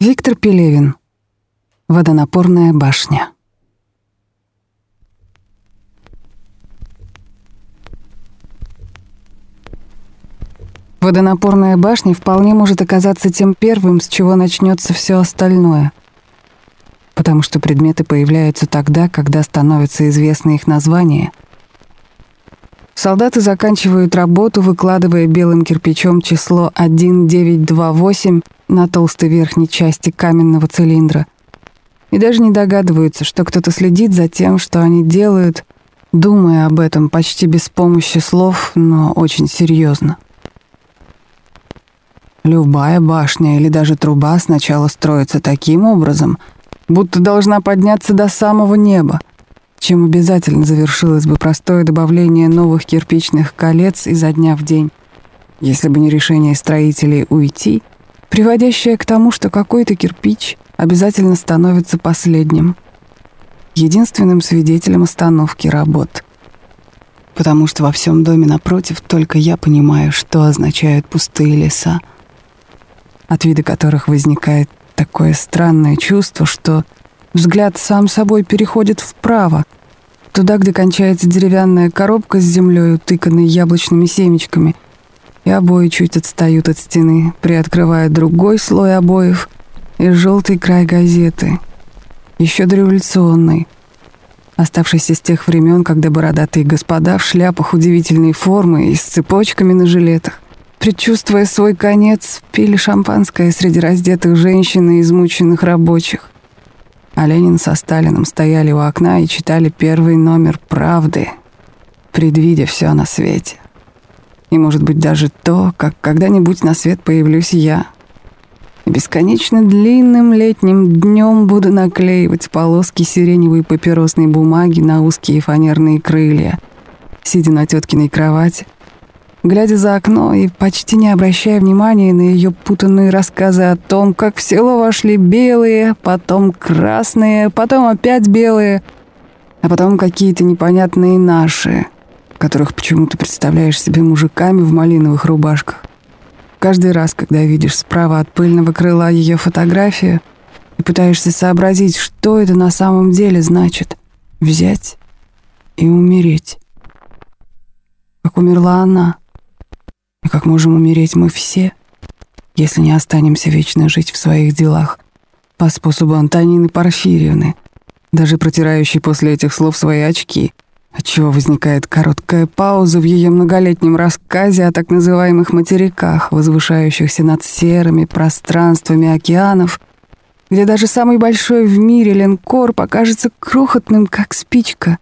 Виктор Пелевин. Водонапорная башня. Водонапорная башня вполне может оказаться тем первым, с чего начнется все остальное. Потому что предметы появляются тогда, когда становится известно их название. Солдаты заканчивают работу, выкладывая белым кирпичом число 1928 на толстой верхней части каменного цилиндра. И даже не догадываются, что кто-то следит за тем, что они делают, думая об этом почти без помощи слов, но очень серьезно. Любая башня или даже труба сначала строится таким образом, будто должна подняться до самого неба, чем обязательно завершилось бы простое добавление новых кирпичных колец изо дня в день, если бы не решение строителей уйти, приводящее к тому, что какой-то кирпич обязательно становится последним, единственным свидетелем остановки работ. Потому что во всем доме напротив только я понимаю, что означают пустые леса — от вида которых возникает такое странное чувство, что взгляд сам собой переходит вправо, туда, где кончается деревянная коробка с землей, утыканной яблочными семечками, и обои чуть отстают от стены, приоткрывая другой слой обоев и желтый край газеты, еще дореволюционный, оставшийся с тех времен, когда бородатые господа в шляпах удивительной формы и с цепочками на жилетах предчувствуя свой конец, пили шампанское среди раздетых женщин и измученных рабочих. А Ленин со Сталином стояли у окна и читали первый номер «Правды», предвидя все на свете. И, может быть, даже то, как когда-нибудь на свет появлюсь я. И бесконечно длинным летним днем буду наклеивать полоски сиреневой папиросной бумаги на узкие фанерные крылья, сидя на теткиной кровати, глядя за окно и почти не обращая внимания на ее путанные рассказы о том, как в село вошли белые, потом красные, потом опять белые, а потом какие-то непонятные наши, которых почему-то представляешь себе мужиками в малиновых рубашках. Каждый раз, когда видишь справа от пыльного крыла ее фотографию и пытаешься сообразить, что это на самом деле значит — взять и умереть. Как умерла она — и как можем умереть мы все, если не останемся вечно жить в своих делах по способу Антонины Порфирьевны, даже протирающей после этих слов свои очки, отчего возникает короткая пауза в ее многолетнем рассказе о так называемых материках, возвышающихся над серыми пространствами океанов, где даже самый большой в мире линкор покажется крохотным, как спичка,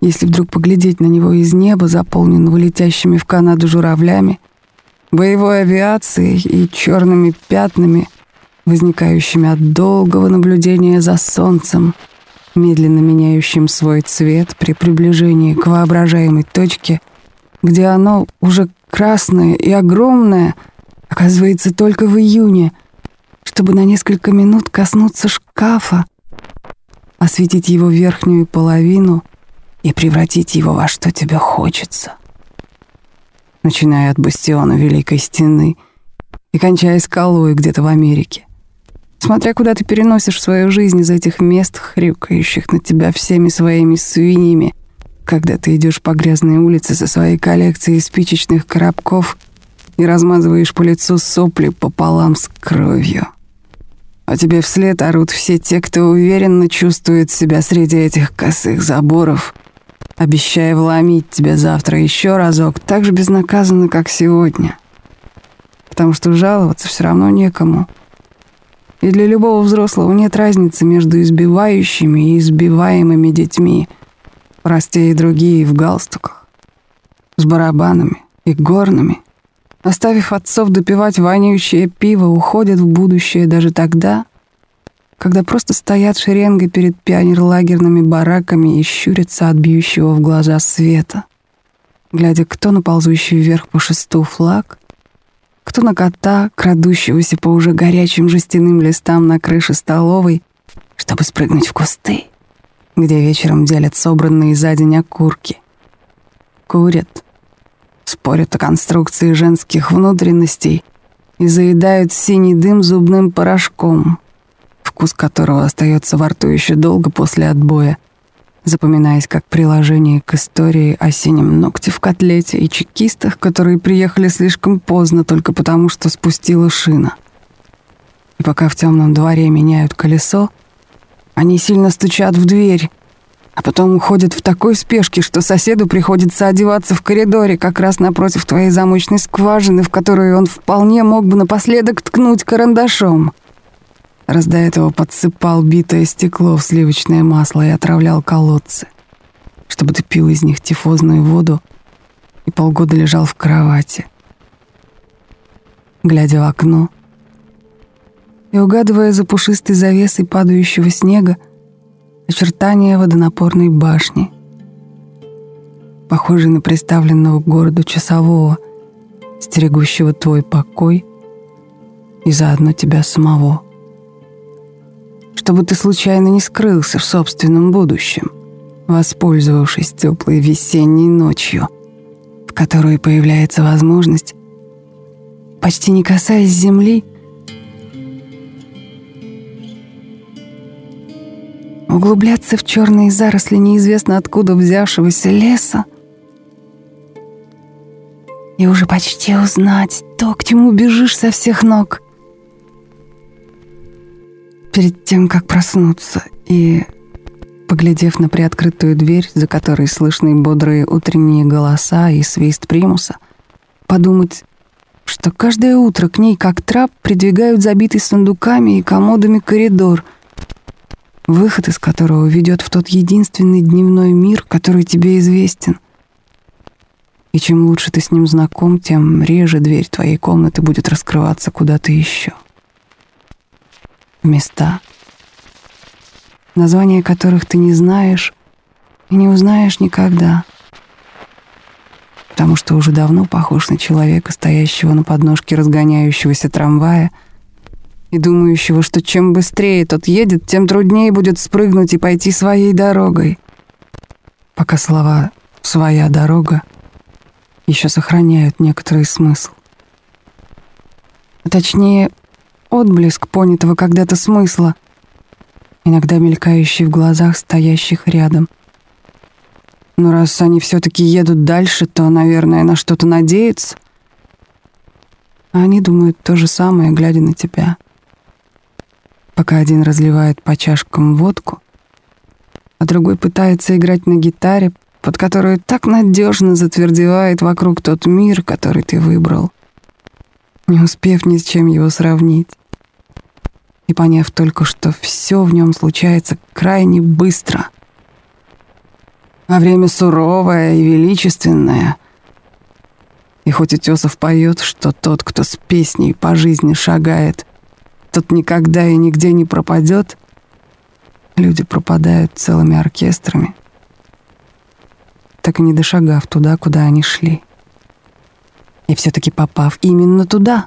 если вдруг поглядеть на него из неба, заполненного летящими в Канаду журавлями, боевой авиацией и черными пятнами, возникающими от долгого наблюдения за солнцем, медленно меняющим свой цвет при приближении к воображаемой точке, где оно уже красное и огромное оказывается только в июне, чтобы на несколько минут коснуться шкафа, осветить его верхнюю половину и превратить его во что тебе хочется начиная от бастиона Великой Стены и кончая скалой где-то в Америке. Смотря куда ты переносишь свою жизнь из этих мест, хрюкающих на тебя всеми своими свиньями, когда ты идешь по грязной улице со своей коллекцией спичечных коробков и размазываешь по лицу сопли пополам с кровью. А тебе вслед орут все те, кто уверенно чувствует себя среди этих косых заборов — обещая вломить тебя завтра еще разок, так же безнаказанно, как сегодня. Потому что жаловаться все равно некому. И для любого взрослого нет разницы между избивающими и избиваемыми детьми, раз те и другие в галстуках, с барабанами и горными, оставив отцов допивать воняющее пиво, уходят в будущее даже тогда, когда просто стоят шеренгой перед пионерлагерными бараками и щурятся от бьющего в глаза света, глядя кто на ползущий вверх по шесту флаг, кто на кота, крадущегося по уже горячим жестяным листам на крыше столовой, чтобы спрыгнуть в кусты, где вечером делят собранные за день окурки. Курят, спорят о конструкции женских внутренностей и заедают синий дым зубным порошком, вкус которого остается во рту еще долго после отбоя, запоминаясь как приложение к истории о синем ногте в котлете и чекистах, которые приехали слишком поздно только потому, что спустила шина. И пока в темном дворе меняют колесо, они сильно стучат в дверь, а потом уходят в такой спешке, что соседу приходится одеваться в коридоре как раз напротив твоей замочной скважины, в которую он вполне мог бы напоследок ткнуть карандашом. Раз до этого подсыпал битое стекло в сливочное масло и отравлял колодцы, чтобы ты пил из них тифозную воду и полгода лежал в кровати, глядя в окно и угадывая за пушистой завесой падающего снега, очертания водонапорной башни, похожей на представленного к городу часового, стерегущего твой покой и заодно тебя самого. Чтобы ты случайно не скрылся в собственном будущем, воспользовавшись теплой весенней ночью, в которой появляется возможность, почти не касаясь земли, углубляться в черные заросли неизвестно откуда взявшегося леса и уже почти узнать то, к чему бежишь со всех ног. Перед тем, как проснуться и, поглядев на приоткрытую дверь, за которой слышны бодрые утренние голоса и свист примуса, подумать, что каждое утро к ней, как трап, придвигают забитый сундуками и комодами коридор — выход из которого ведет в тот единственный дневной мир, который тебе известен. И чем лучше ты с ним знаком, тем реже дверь твоей комнаты будет раскрываться куда-то еще. Места, названия которых ты не знаешь и не узнаешь никогда, потому что уже давно похож на человека, стоящего на подножке разгоняющегося трамвая — и думающего, что чем быстрее тот едет, тем труднее будет спрыгнуть и пойти своей дорогой. Пока слова «своя дорога» еще сохраняют некоторый смысл. А точнее, отблеск понятого когда-то смысла, иногда мелькающий в глазах стоящих рядом. Но раз они все-таки едут дальше, то, наверное, на что-то надеются. А они думают то же самое, глядя на тебя — пока один разливает по чашкам водку, а другой пытается играть на гитаре, под которую так надежно затвердевает вокруг тот мир, который ты выбрал, не успев ни с чем его сравнить и поняв только, что все в нем случается крайне быстро. А время суровое и величественное. И хоть Утесов поет, что тот, кто с песней по жизни шагает, тот никогда и нигде не пропадет, люди пропадают целыми оркестрами, так и не дошагав туда, куда они шли. И все-таки попав именно туда,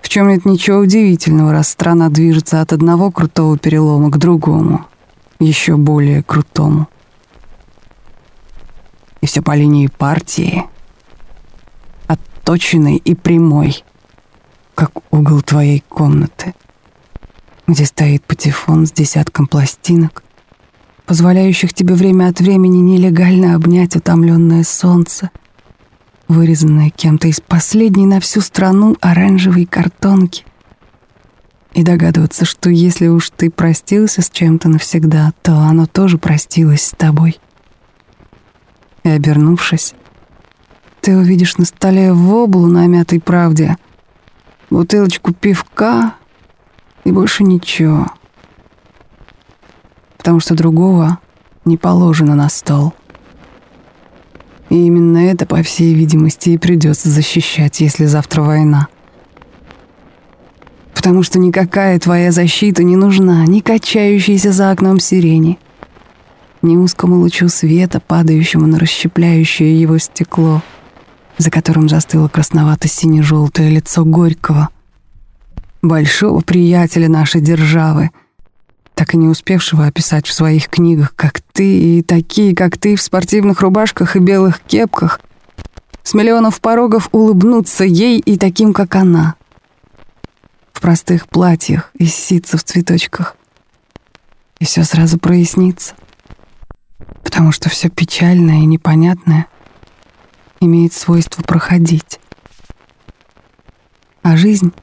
в чем нет ничего удивительного, раз страна движется от одного крутого перелома к другому, еще более крутому. И все по линии партии, отточенной и прямой, как угол твоей комнаты где стоит патефон с десятком пластинок, позволяющих тебе время от времени нелегально обнять утомленное солнце, вырезанное кем-то из последней на всю страну оранжевой картонки, и догадываться, что если уж ты простился с чем-то навсегда, то оно тоже простилось с тобой. И обернувшись, ты увидишь на столе воблу на мятой правде, бутылочку пивка и больше ничего. Потому что другого не положено на стол. И именно это, по всей видимости, и придется защищать, если завтра война. Потому что никакая твоя защита не нужна ни качающейся за окном сирени, ни узкому лучу света, падающему на расщепляющее его стекло, за которым застыло красновато-сине-желтое лицо Горького — большого приятеля нашей державы, так и не успевшего описать в своих книгах, как ты и такие, как ты, в спортивных рубашках и белых кепках, с миллионов порогов улыбнуться ей и таким, как она. в простых платьях из ситца в цветочках. И все сразу прояснится. Потому что все печальное и непонятное имеет свойство проходить. А жизнь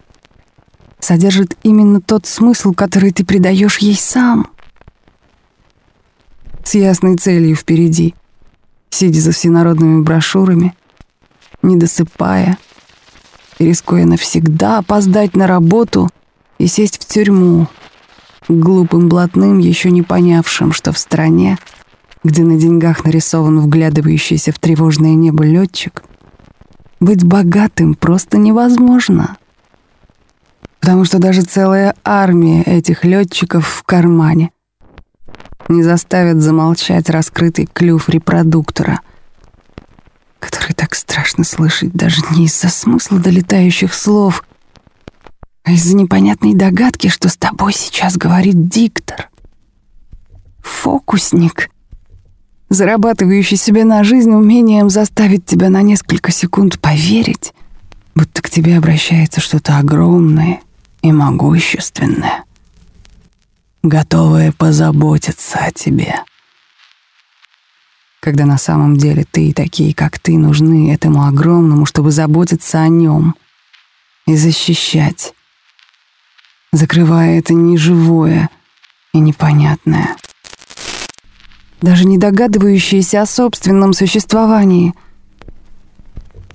содержит именно тот смысл, который ты придаешь ей сам. С ясной целью впереди, сидя за всенародными брошюрами, не досыпая, рискуя навсегда опоздать на работу и сесть в тюрьму, глупым блатным, еще не понявшим, что в стране, где на деньгах нарисован вглядывающийся в тревожное небо летчик, быть богатым просто невозможно. Потому что даже целая армия этих летчиков в кармане не заставит замолчать раскрытый клюв репродуктора, который так страшно слышать даже не из-за смысла долетающих слов, а из-за непонятной догадки, что с тобой сейчас говорит диктор. Фокусник, зарабатывающий себе на жизнь умением заставить тебя на несколько секунд поверить, будто к тебе обращается что-то огромное и могущественное, готовое позаботиться о тебе. Когда на самом деле ты и такие, как ты, нужны этому огромному, чтобы заботиться о нем и защищать, закрывая это неживое и непонятное, даже не догадывающееся о собственном существовании,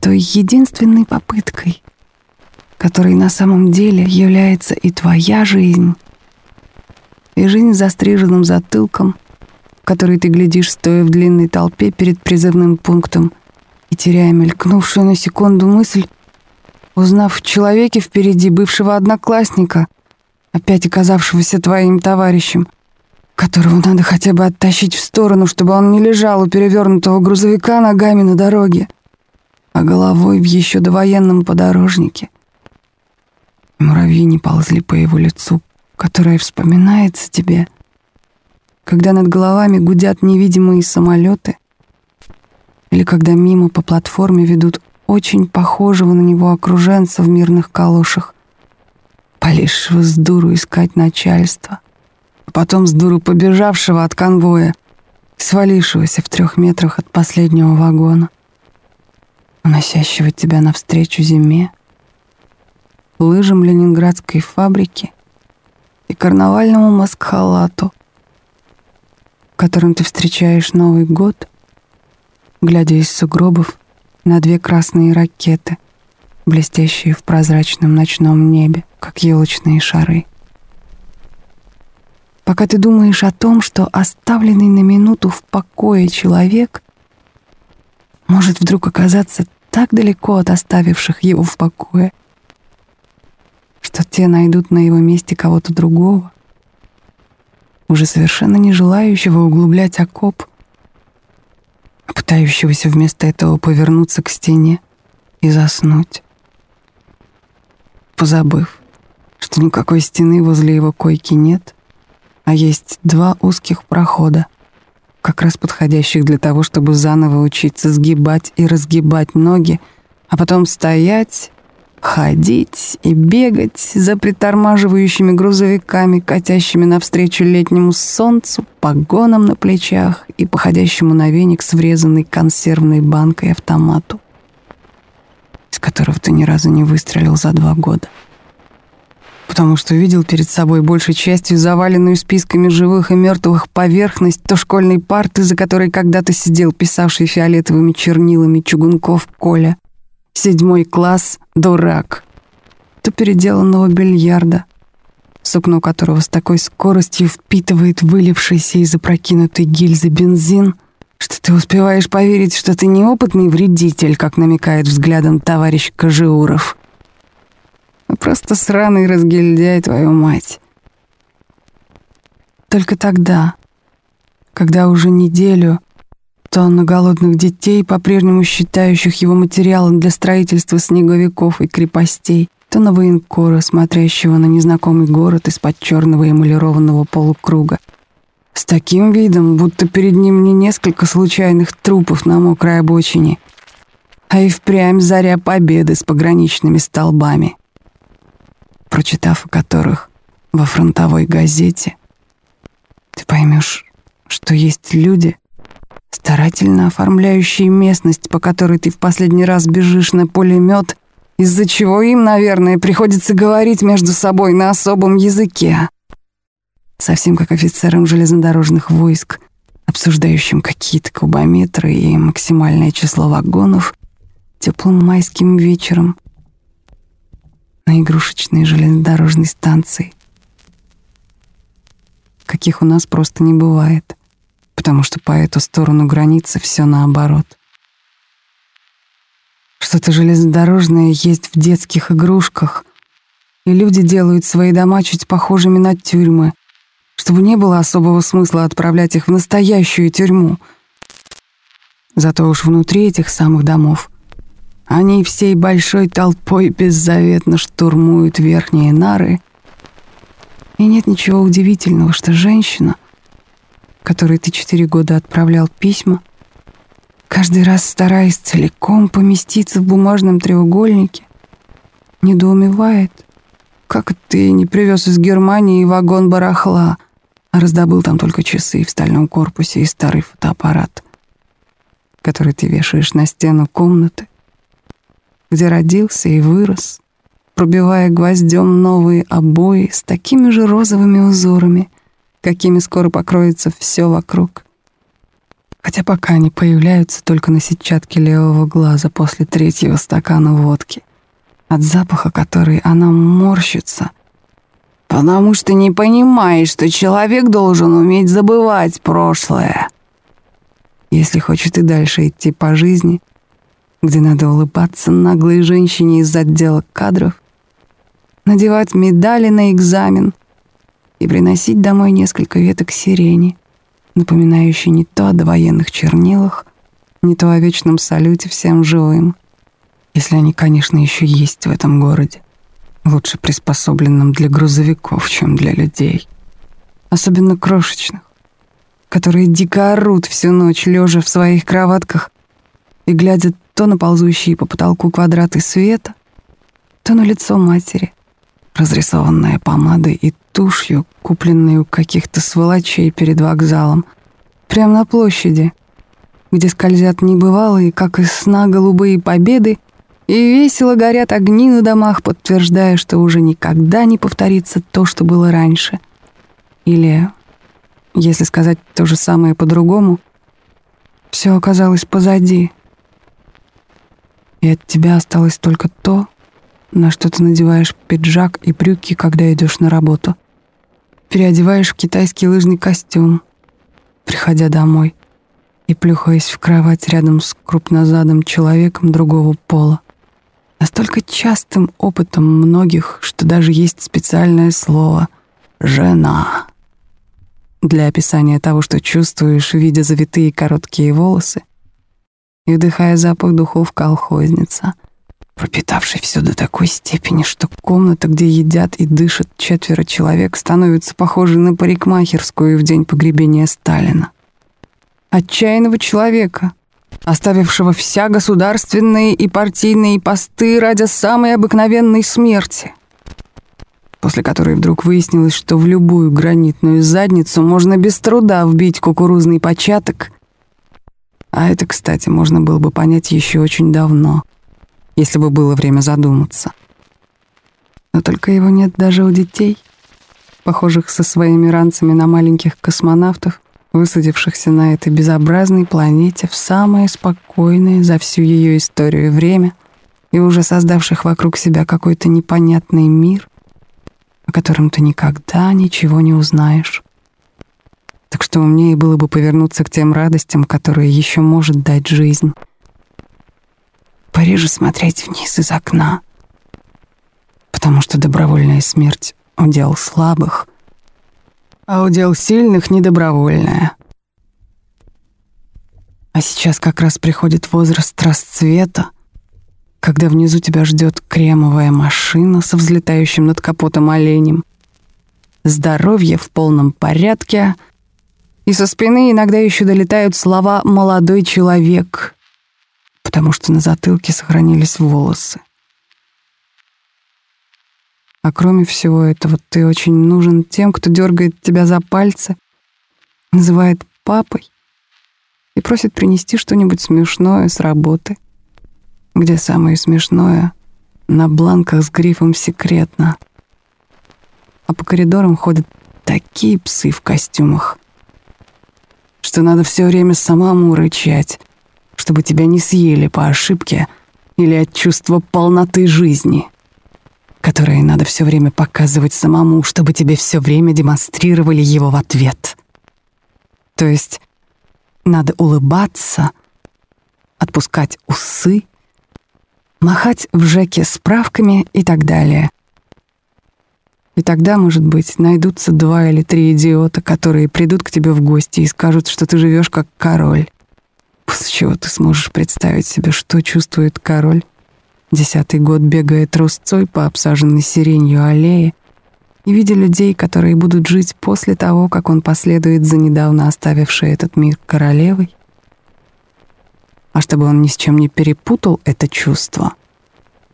той единственной попыткой, которой на самом деле является и твоя жизнь, и жизнь застриженным затылком, в который ты глядишь, стоя в длинной толпе перед призывным пунктом и теряя мелькнувшую на секунду мысль, узнав в человеке впереди бывшего одноклассника — опять оказавшегося твоим товарищем, которого надо хотя бы оттащить в сторону, чтобы он не лежал у перевернутого грузовика ногами на дороге, а головой в еще довоенном подорожнике. Муравьи не ползли по его лицу, которое вспоминается тебе, когда над головами гудят невидимые самолеты, или когда мимо по платформе ведут очень похожего на него окруженца в мирных калошах, полезшего с дуру искать начальство, а потом с дуру побежавшего от конвоя, свалившегося в трех метрах от последнего вагона, уносящего тебя навстречу зиме, лыжам ленинградской фабрики и карнавальному маскхалату, которым ты встречаешь Новый год, глядя из сугробов на две красные ракеты, блестящие в прозрачном ночном небе как елочные шары. Пока ты думаешь о том, что оставленный на минуту в покое человек может вдруг оказаться так далеко от оставивших его в покое, что те найдут на его месте кого-то другого, уже совершенно не желающего углублять окоп, а пытающегося вместо этого повернуться к стене и заснуть, позабыв, что никакой стены возле его койки нет, а есть два узких прохода, как раз подходящих для того, чтобы заново учиться сгибать и разгибать ноги, а потом стоять, ходить и бегать за притормаживающими грузовиками, катящими навстречу летнему солнцу, погоном на плечах и походящему на веник с врезанной консервной банкой автомату, из которого ты ни разу не выстрелил за два года потому что видел перед собой большей частью заваленную списками живых и мертвых поверхность то школьной парты, за которой когда-то сидел писавший фиолетовыми чернилами Чугунков Коля. Седьмой класс — дурак. То переделанного бильярда, сукно которого с такой скоростью впитывает вылившийся из опрокинутой гильзы бензин, что ты успеваешь поверить, что ты неопытный вредитель, как намекает взглядом товарищ Кожеуров — а просто сраный разгильдяй, твою мать. Только тогда, когда уже неделю то на голодных детей, по-прежнему считающих его материалом для строительства снеговиков и крепостей, то на военкора, смотрящего на незнакомый город из-под черного эмалированного полукруга. С таким видом, будто перед ним не несколько случайных трупов на мокрой обочине, а и впрямь заря победы с пограничными столбами. прочитав о которых во фронтовой газете, ты поймешь, что есть люди, старательно оформляющие местность, по которой ты в последний раз бежишь на пулемет, из-за чего им, наверное, приходится говорить между собой на особом языке. Совсем как офицерам железнодорожных войск, обсуждающим какие-то кубометры и максимальное число вагонов теплым майским вечером на игрушечной железнодорожной станции, каких у нас просто не бывает, потому что по эту сторону границы все наоборот. Что-то железнодорожное есть в детских игрушках, и люди делают свои дома чуть похожими на тюрьмы, чтобы не было особого смысла отправлять их в настоящую тюрьму. Зато уж внутри этих самых домов они всей большой толпой беззаветно штурмуют верхние нары. И нет ничего удивительного, что женщина, которой ты четыре года отправлял письма, каждый раз стараясь целиком поместиться в бумажном треугольнике, недоумевает, как ты не привез из Германии вагон барахла, а раздобыл там только часы в стальном корпусе и старый фотоаппарат, который ты вешаешь на стену комнаты, где родился и вырос, пробивая гвоздем новые обои с такими же розовыми узорами, какими скоро покроется все вокруг. Хотя пока они появляются только на сетчатке левого глаза после третьего стакана водки, от запаха которой она морщится, потому что не понимаешь, что человек должен уметь забывать прошлое. Если хочет и дальше идти по жизни — где надо улыбаться наглой женщине из отдела кадров, надевать медали на экзамен и приносить домой несколько веток сирени, напоминающие не то о довоенных чернилах, не то о вечном салюте всем живым, если они, конечно, еще есть в этом городе, лучше приспособленном для грузовиков, чем для людей, особенно крошечных, которые дико орут всю ночь, лежа в своих кроватках и глядя то на ползущие по потолку квадраты света, то на лицо матери, разрисованное помадой и тушью, купленной у каких-то сволочей перед вокзалом, прямо на площади, где скользят небывалые, как из сна, голубые победы, и весело горят огни на домах, подтверждая, что уже никогда не повторится то, что было раньше. Или, если сказать то же самое по-другому, все оказалось позади — и от тебя осталось только то, на что ты надеваешь пиджак и брюки, когда идешь на работу. Переодеваешь в китайский лыжный костюм, приходя домой и плюхаясь в кровать рядом с крупнозадым человеком другого пола. Настолько частым опытом многих, что даже есть специальное слово «жена» для описания того, что чувствуешь, видя завитые короткие волосы, и вдыхая запах духов колхозница, пропитавший все до такой степени, что комната, где едят и дышат четверо человек, становится похожей на парикмахерскую в день погребения Сталина. Отчаянного человека, оставившего вся государственные и партийные посты ради самой обыкновенной смерти, после которой вдруг выяснилось, что в любую гранитную задницу можно без труда вбить кукурузный початок — а это, кстати, можно было бы понять еще очень давно, если бы было время задуматься. Но только его нет даже у детей, похожих со своими ранцами на маленьких космонавтов, высадившихся на этой безобразной планете в самое спокойное за всю ее историю время и уже создавших вокруг себя какой-то непонятный мир, о котором ты никогда ничего не узнаешь так что умнее было бы повернуться к тем радостям, которые еще может дать жизнь. Пореже смотреть вниз из окна, потому что добровольная смерть — удел слабых, а удел сильных — недобровольная. А сейчас как раз приходит возраст расцвета, когда внизу тебя ждет кремовая машина со взлетающим над капотом оленем, здоровье в полном порядке — и со спины иногда еще долетают слова «молодой человек», потому что на затылке сохранились волосы. А кроме всего этого, ты очень нужен тем, кто дергает тебя за пальцы, называет папой и просит принести что-нибудь смешное с работы, где самое смешное — на бланках с грифом «секретно». А по коридорам ходят такие псы в костюмах, что надо все время самому рычать, чтобы тебя не съели по ошибке или от чувства полноты жизни, которое надо все время показывать самому, чтобы тебе все время демонстрировали его в ответ. То есть надо улыбаться, отпускать усы, махать в жеке справками и так далее. И тогда, может быть, найдутся два или три идиота, которые придут к тебе в гости и скажут, что ты живешь как король. После чего ты сможешь представить себе, что чувствует король. Десятый год бегая трусцой по обсаженной сиренью аллее, и видя людей, которые будут жить после того, как он последует за недавно оставившей этот мир королевой. А чтобы он ни с чем не перепутал это чувство,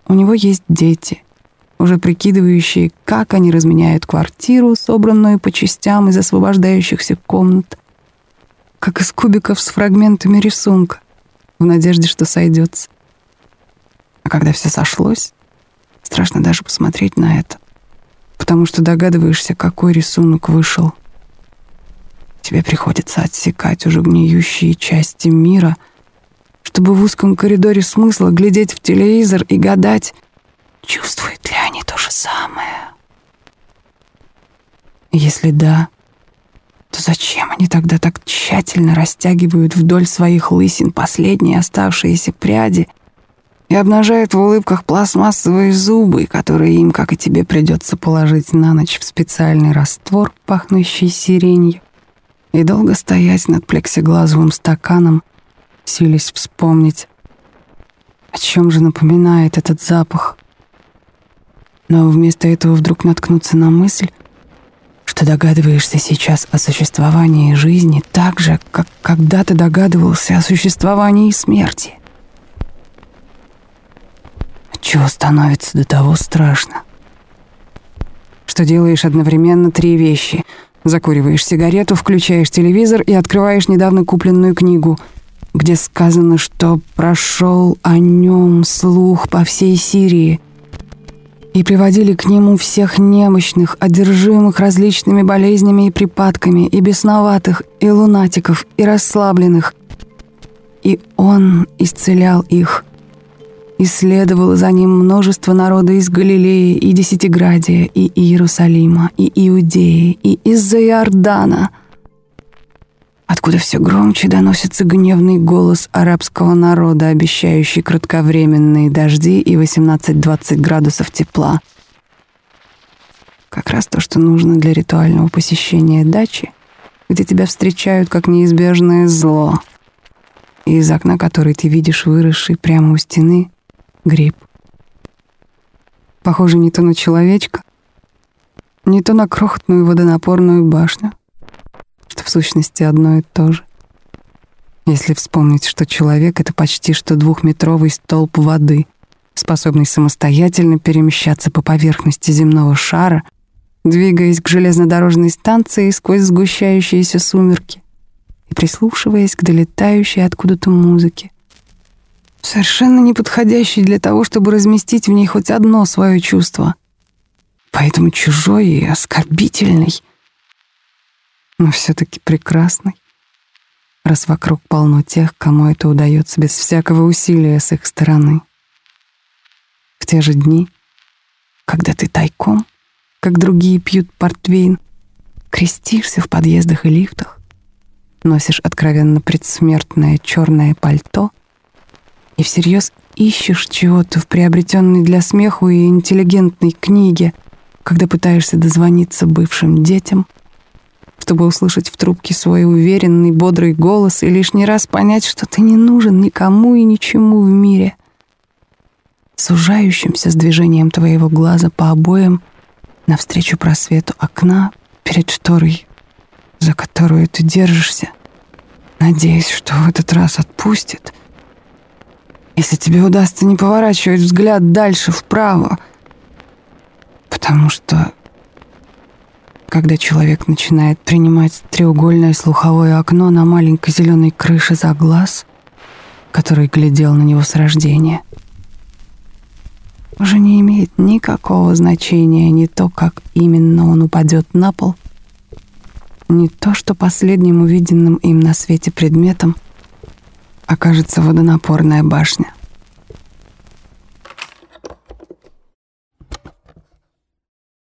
у него есть дети, уже прикидывающие, как они разменяют квартиру, собранную по частям из освобождающихся комнат, как из кубиков с фрагментами рисунка, в надежде, что сойдется. А когда все сошлось, страшно даже посмотреть на это потому что догадываешься, какой рисунок вышел. Тебе приходится отсекать уже гниющие части мира, чтобы в узком коридоре смысла глядеть в телевизор и гадать, чувствуют ли они то же самое. Если да, то зачем они тогда так тщательно растягивают вдоль своих лысин последние оставшиеся пряди и обнажает в улыбках пластмассовые зубы, которые им, как и тебе, придется положить на ночь в специальный раствор, пахнущий сиренью, и долго стоять над плексиглазовым стаканом, силясь вспомнить, о чем же напоминает этот запах. Но вместо этого вдруг наткнуться на мысль, что догадываешься сейчас о существовании жизни так же, как когда-то догадывался о существовании смерти чего становится до того страшно. Что делаешь одновременно три вещи. Закуриваешь сигарету, включаешь телевизор и открываешь недавно купленную книгу, где сказано, что прошел о нем слух по всей Сирии, и приводили к нему всех немощных, одержимых различными болезнями и припадками, и бесноватых, и лунатиков, и расслабленных. И он исцелял их, и следовало за ним множество народа из Галилеи и Десятиградия, и Иерусалима, и Иудеи, и из-за Иордана, откуда все громче доносится гневный голос арабского народа, обещающий кратковременные дожди и 18-20 градусов тепла. Как раз то, что нужно для ритуального посещения дачи, где тебя встречают как неизбежное зло, и из окна которой ты видишь выросший прямо у стены гриб. Похоже не то на человечка, не то на крохотную водонапорную башню, что в сущности одно и то же. Если вспомнить, что человек — это почти что двухметровый столб воды, способный самостоятельно перемещаться по поверхности земного шара, двигаясь к железнодорожной станции сквозь сгущающиеся сумерки и прислушиваясь к долетающей откуда-то музыке, совершенно неподходящий для того, чтобы разместить в ней хоть одно свое чувство. Поэтому чужой и оскорбительный, но все-таки прекрасный, раз вокруг полно тех, кому это удается без всякого усилия с их стороны. В те же дни, когда ты тайком, как другие пьют портвейн, крестишься в подъездах и лифтах, носишь откровенно предсмертное черное пальто — и всерьез ищешь чего-то в приобретенной для смеху и интеллигентной книге, когда пытаешься дозвониться бывшим детям, чтобы услышать в трубке свой уверенный, бодрый голос и лишний раз понять, что ты не нужен никому и ничему в мире. Сужающимся с движением твоего глаза по обоям навстречу просвету окна перед шторой, за которую ты держишься, надеясь, что в этот раз отпустит — если тебе удастся не поворачивать взгляд дальше вправо, Потому что, когда человек начинает принимать треугольное слуховое окно на маленькой зеленой крыше за глаз, который глядел на него с рождения, уже не имеет никакого значения ни то, как именно он упадет на пол, ни то, что последним увиденным им на свете предметом окажется водонапорная башня.